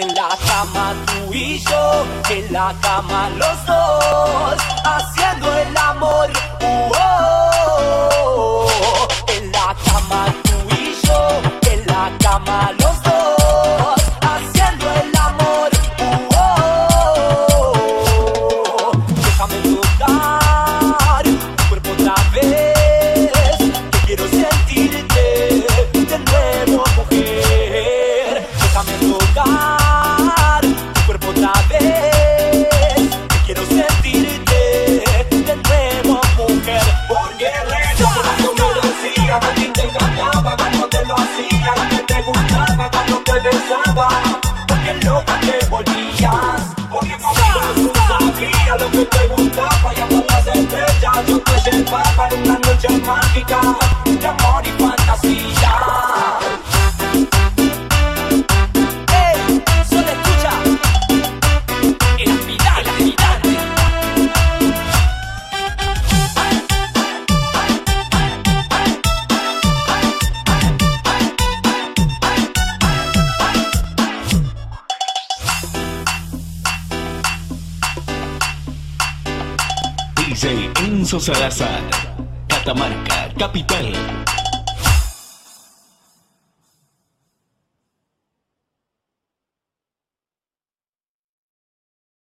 en la cama los dos, haciendo el amor. Uh, oh, en la cama tú y yo, en la cama los dos, haciendo el amor. Uh, oh, déjame tocar tu cuerpo otra vez, que quiero sentirte de nuevo, mujer. Déjame tocar porque loca te volvías. Porque conmigo tú sabías lo que te gustaba Y hasta las estrellas yo te llevaba En una noche mágica de amor y DJ Enzo Salazar, Catamarca, Capital.